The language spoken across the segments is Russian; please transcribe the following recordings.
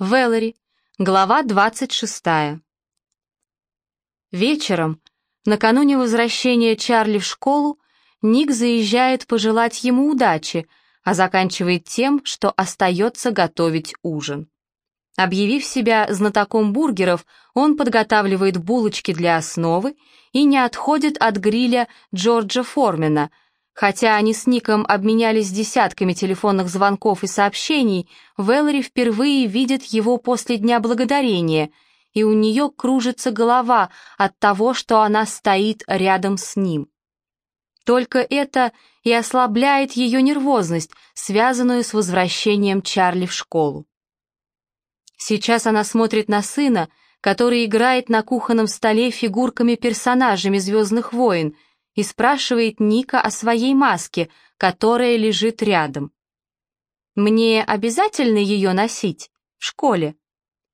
Вэллори, глава 26. Вечером, накануне возвращения Чарли в школу, Ник заезжает пожелать ему удачи, а заканчивает тем, что остается готовить ужин. Объявив себя знатоком бургеров, он подготавливает булочки для основы и не отходит от гриля Джорджа Формена — Хотя они с Ником обменялись десятками телефонных звонков и сообщений, Вэллори впервые видит его после Дня Благодарения, и у нее кружится голова от того, что она стоит рядом с ним. Только это и ослабляет ее нервозность, связанную с возвращением Чарли в школу. Сейчас она смотрит на сына, который играет на кухонном столе фигурками-персонажами «Звездных войн», и спрашивает Ника о своей маске, которая лежит рядом. «Мне обязательно ее носить? В школе?»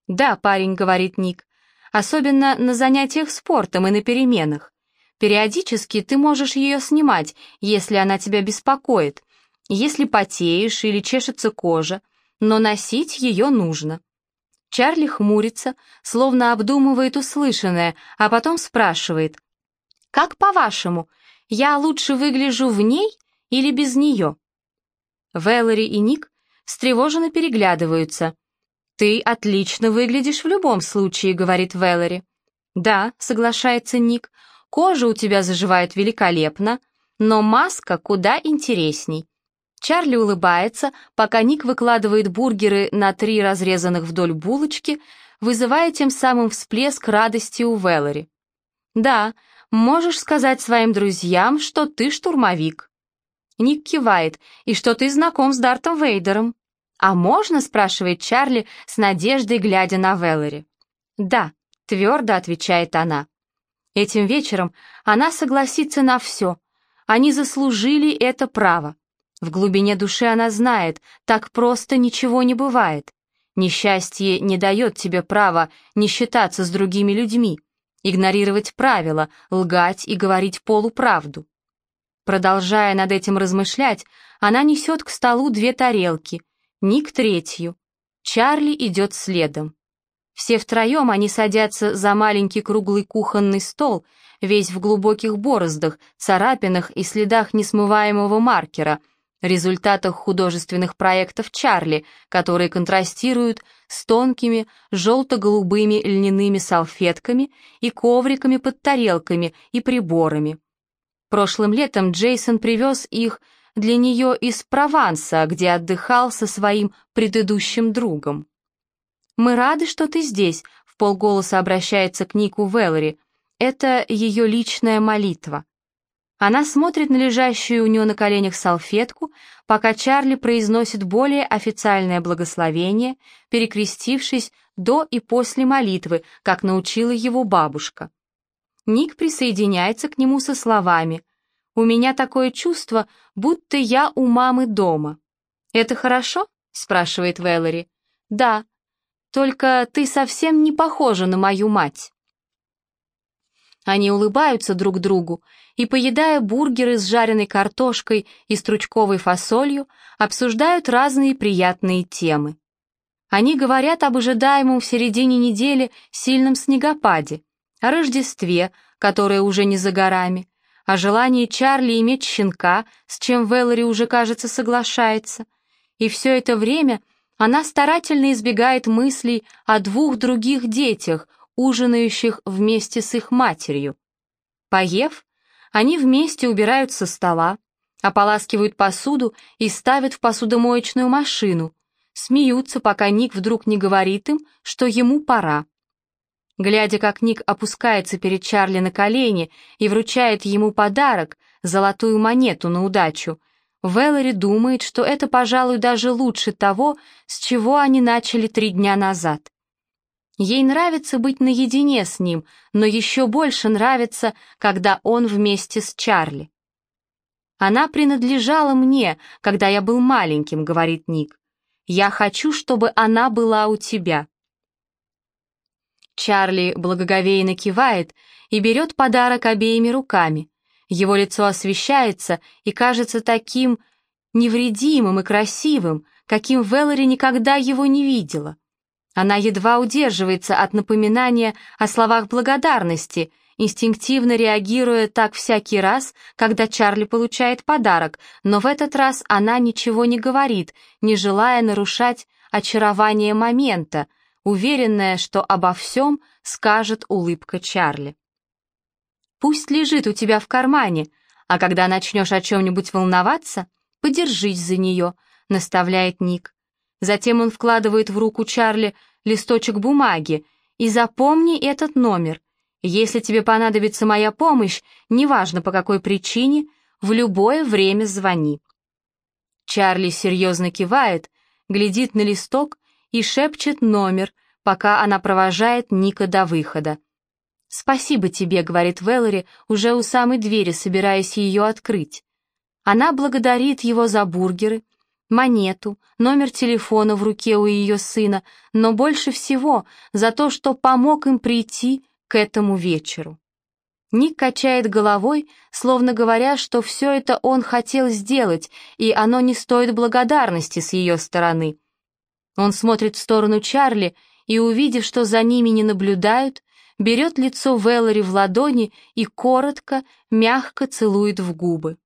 «Да, парень», — говорит Ник, «особенно на занятиях спортом и на переменах. Периодически ты можешь ее снимать, если она тебя беспокоит, если потеешь или чешется кожа, но носить ее нужно». Чарли хмурится, словно обдумывает услышанное, а потом спрашивает, как по-вашему, я лучше выгляжу в ней или без нее?» Вэллори и Ник встревоженно переглядываются. «Ты отлично выглядишь в любом случае», — говорит Вэллори. «Да», — соглашается Ник, — «кожа у тебя заживает великолепно, но маска куда интересней». Чарли улыбается, пока Ник выкладывает бургеры на три разрезанных вдоль булочки, вызывая тем самым всплеск радости у Вэллори. «Да, можешь сказать своим друзьям, что ты штурмовик». Ник кивает, и что ты знаком с Дартом Вейдером. «А можно?» — спрашивает Чарли с надеждой, глядя на Веллери. «Да», — твердо отвечает она. Этим вечером она согласится на все. Они заслужили это право. В глубине души она знает, так просто ничего не бывает. Несчастье не дает тебе права не считаться с другими людьми игнорировать правила, лгать и говорить полуправду. Продолжая над этим размышлять, она несет к столу две тарелки, Ник третью. Чарли идет следом. Все втроем они садятся за маленький круглый кухонный стол, весь в глубоких бороздах, царапинах и следах несмываемого маркера, результатах художественных проектов Чарли, которые контрастируют с тонкими желто-голубыми льняными салфетками и ковриками под тарелками и приборами. Прошлым летом Джейсон привез их для нее из Прованса, где отдыхал со своим предыдущим другом. «Мы рады, что ты здесь», — в полголоса обращается к Нику Веллери. «Это ее личная молитва». Она смотрит на лежащую у нее на коленях салфетку, пока Чарли произносит более официальное благословение, перекрестившись до и после молитвы, как научила его бабушка. Ник присоединяется к нему со словами «У меня такое чувство, будто я у мамы дома». «Это хорошо?» — спрашивает Вэллори. «Да, только ты совсем не похожа на мою мать». Они улыбаются друг другу и, поедая бургеры с жареной картошкой и стручковой фасолью, обсуждают разные приятные темы. Они говорят об ожидаемом в середине недели сильном снегопаде, о Рождестве, которое уже не за горами, о желании Чарли иметь щенка, с чем Вэллори уже, кажется, соглашается. И все это время она старательно избегает мыслей о двух других детях, ужинающих вместе с их матерью. Поев, они вместе убирают со стола, ополаскивают посуду и ставят в посудомоечную машину, смеются, пока Ник вдруг не говорит им, что ему пора. Глядя, как Ник опускается перед Чарли на колени и вручает ему подарок, золотую монету на удачу, Вэллори думает, что это, пожалуй, даже лучше того, с чего они начали три дня назад. Ей нравится быть наедине с ним, но еще больше нравится, когда он вместе с Чарли. «Она принадлежала мне, когда я был маленьким», — говорит Ник. «Я хочу, чтобы она была у тебя». Чарли благоговейно кивает и берет подарок обеими руками. Его лицо освещается и кажется таким невредимым и красивым, каким Веллори никогда его не видела. Она едва удерживается от напоминания о словах благодарности, инстинктивно реагируя так всякий раз, когда Чарли получает подарок, но в этот раз она ничего не говорит, не желая нарушать очарование момента, уверенная, что обо всем скажет улыбка Чарли. «Пусть лежит у тебя в кармане, а когда начнешь о чем-нибудь волноваться, подержись за нее», — наставляет Ник. Затем он вкладывает в руку Чарли листочек бумаги и запомни этот номер. Если тебе понадобится моя помощь, неважно по какой причине, в любое время звони. Чарли серьезно кивает, глядит на листок и шепчет номер, пока она провожает Ника до выхода. «Спасибо тебе», — говорит Веллори, уже у самой двери, собираясь ее открыть. Она благодарит его за бургеры, монету, номер телефона в руке у ее сына, но больше всего за то, что помог им прийти к этому вечеру. Ник качает головой, словно говоря, что все это он хотел сделать, и оно не стоит благодарности с ее стороны. Он смотрит в сторону Чарли и, увидев, что за ними не наблюдают, берет лицо Веллори в ладони и коротко, мягко целует в губы.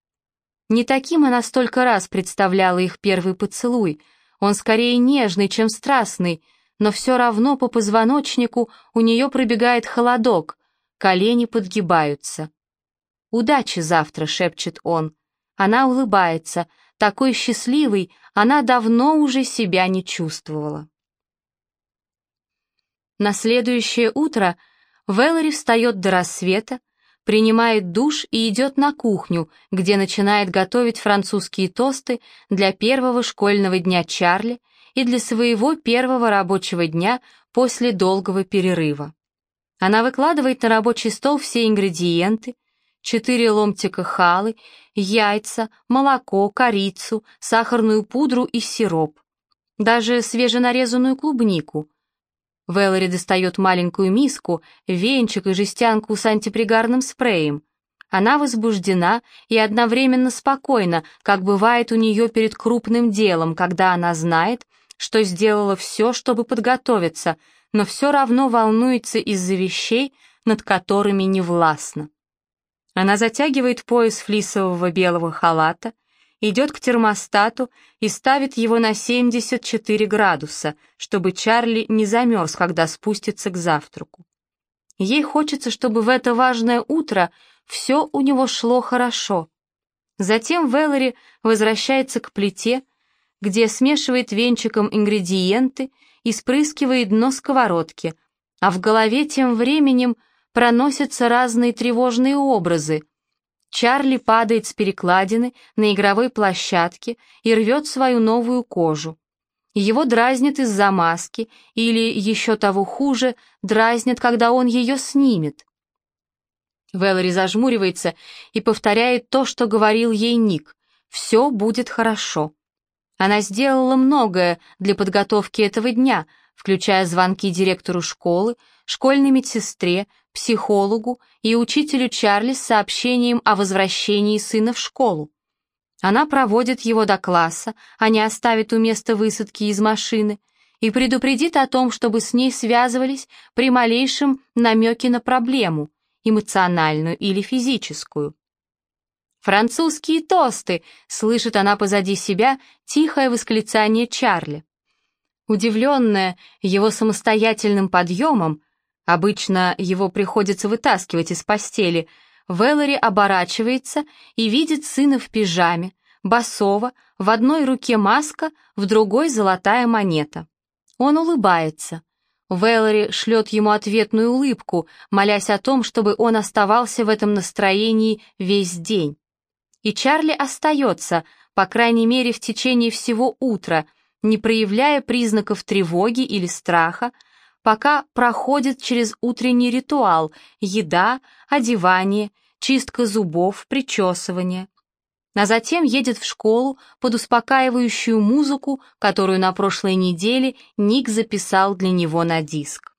Не таким она столько раз представляла их первый поцелуй, он скорее нежный, чем страстный, но все равно по позвоночнику у нее пробегает холодок, колени подгибаются. «Удачи завтра», — шепчет он. Она улыбается, такой счастливой она давно уже себя не чувствовала. На следующее утро Веллори встает до рассвета, принимает душ и идет на кухню, где начинает готовить французские тосты для первого школьного дня Чарли и для своего первого рабочего дня после долгого перерыва. Она выкладывает на рабочий стол все ингредиенты, четыре ломтика халы, яйца, молоко, корицу, сахарную пудру и сироп. Даже свеженарезанную клубнику, Вэллори достает маленькую миску, венчик и жестянку с антипригарным спреем. Она возбуждена и одновременно спокойна, как бывает у нее перед крупным делом, когда она знает, что сделала все, чтобы подготовиться, но все равно волнуется из-за вещей, над которыми не властна. Она затягивает пояс флисового белого халата, идет к термостату и ставит его на 74 градуса, чтобы Чарли не замерз, когда спустится к завтраку. Ей хочется, чтобы в это важное утро все у него шло хорошо. Затем Веллори возвращается к плите, где смешивает венчиком ингредиенты и спрыскивает дно сковородки, а в голове тем временем проносятся разные тревожные образы — Чарли падает с перекладины на игровой площадке и рвет свою новую кожу. Его дразнит из-за маски, или, еще того хуже, дразнит, когда он ее снимет. Вэллори зажмуривается и повторяет то, что говорил ей Ник. «Все будет хорошо». Она сделала многое для подготовки этого дня, включая звонки директору школы, школьной медсестре, психологу и учителю Чарли с сообщением о возвращении сына в школу. Она проводит его до класса, а не оставит у места высадки из машины, и предупредит о том, чтобы с ней связывались при малейшем намеке на проблему, эмоциональную или физическую. «Французские тосты!» — слышит она позади себя тихое восклицание Чарли. Удивленная его самостоятельным подъемом, Обычно его приходится вытаскивать из постели. Веллори оборачивается и видит сына в пижаме, басова, в одной руке маска, в другой золотая монета. Он улыбается. Веллори шлет ему ответную улыбку, молясь о том, чтобы он оставался в этом настроении весь день. И Чарли остается, по крайней мере, в течение всего утра, не проявляя признаков тревоги или страха, пока проходит через утренний ритуал — еда, одевание, чистка зубов, причесывание. А затем едет в школу под успокаивающую музыку, которую на прошлой неделе Ник записал для него на диск.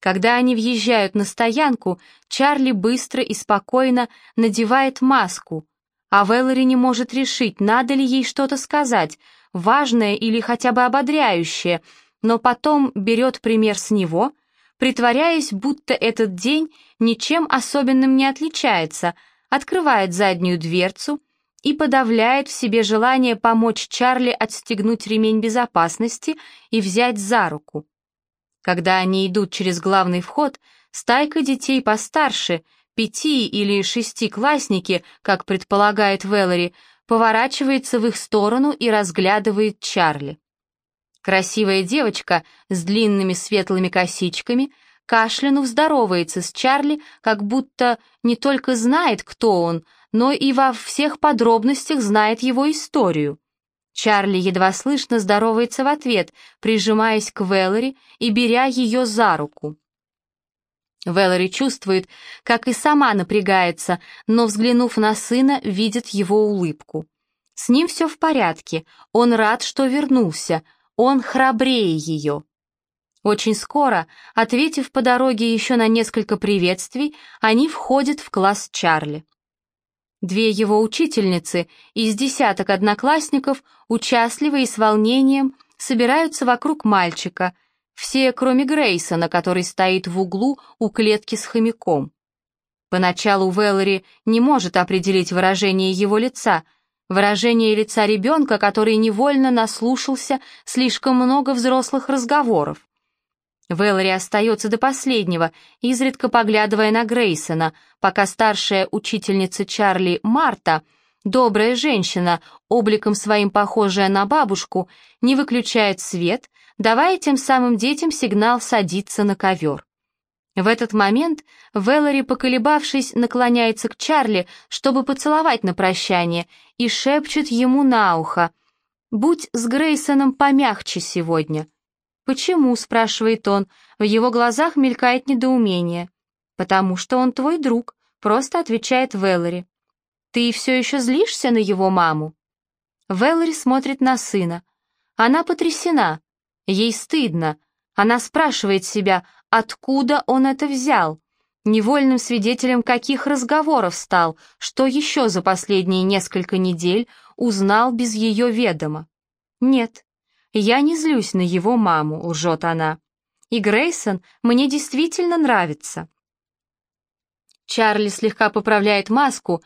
Когда они въезжают на стоянку, Чарли быстро и спокойно надевает маску, а Вэллори не может решить, надо ли ей что-то сказать, важное или хотя бы ободряющее — но потом берет пример с него, притворяясь, будто этот день ничем особенным не отличается, открывает заднюю дверцу и подавляет в себе желание помочь Чарли отстегнуть ремень безопасности и взять за руку. Когда они идут через главный вход, стайка детей постарше, пяти или шести классники, как предполагает Веллори, поворачивается в их сторону и разглядывает Чарли. Красивая девочка с длинными светлыми косичками, кашлянув здоровается с Чарли, как будто не только знает, кто он, но и во всех подробностях знает его историю. Чарли едва слышно здоровается в ответ, прижимаясь к Веллори и беря ее за руку. Веллори чувствует, как и сама напрягается, но, взглянув на сына, видит его улыбку. С ним все в порядке, он рад, что вернулся, он храбрее ее. Очень скоро, ответив по дороге еще на несколько приветствий, они входят в класс Чарли. Две его учительницы из десяток одноклассников, участливо и с волнением, собираются вокруг мальчика, все, кроме Грейсона, который стоит в углу у клетки с хомяком. Поначалу Веллори не может определить выражение его лица, выражение лица ребенка, который невольно наслушался слишком много взрослых разговоров. Вэллори остается до последнего, изредка поглядывая на Грейсона, пока старшая учительница Чарли Марта, добрая женщина, обликом своим похожая на бабушку, не выключает свет, давая тем самым детям сигнал садиться на ковер. В этот момент Вэллори, поколебавшись, наклоняется к Чарли, чтобы поцеловать на прощание, и шепчет ему на ухо «Будь с Грейсоном помягче сегодня». «Почему?» — спрашивает он. В его глазах мелькает недоумение. «Потому что он твой друг», — просто отвечает Веллори. «Ты все еще злишься на его маму?» Веллори смотрит на сына. Она потрясена. Ей стыдно. Она спрашивает себя, откуда он это взял. Невольным свидетелем каких разговоров стал, что еще за последние несколько недель узнал без ее ведома. Нет, «Я не злюсь на его маму», — лжет она. «И Грейсон мне действительно нравится». Чарли слегка поправляет маску,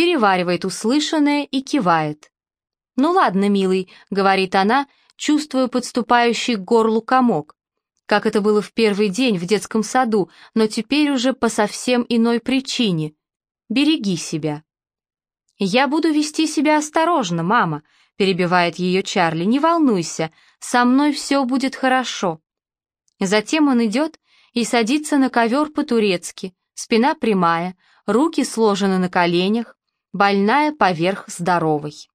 переваривает услышанное и кивает. «Ну ладно, милый», — говорит она, чувствуя подступающий к горлу комок. Как это было в первый день в детском саду, но теперь уже по совсем иной причине. Береги себя. «Я буду вести себя осторожно, мама», перебивает ее Чарли, не волнуйся, со мной все будет хорошо. Затем он идет и садится на ковер по-турецки, спина прямая, руки сложены на коленях, больная поверх здоровой.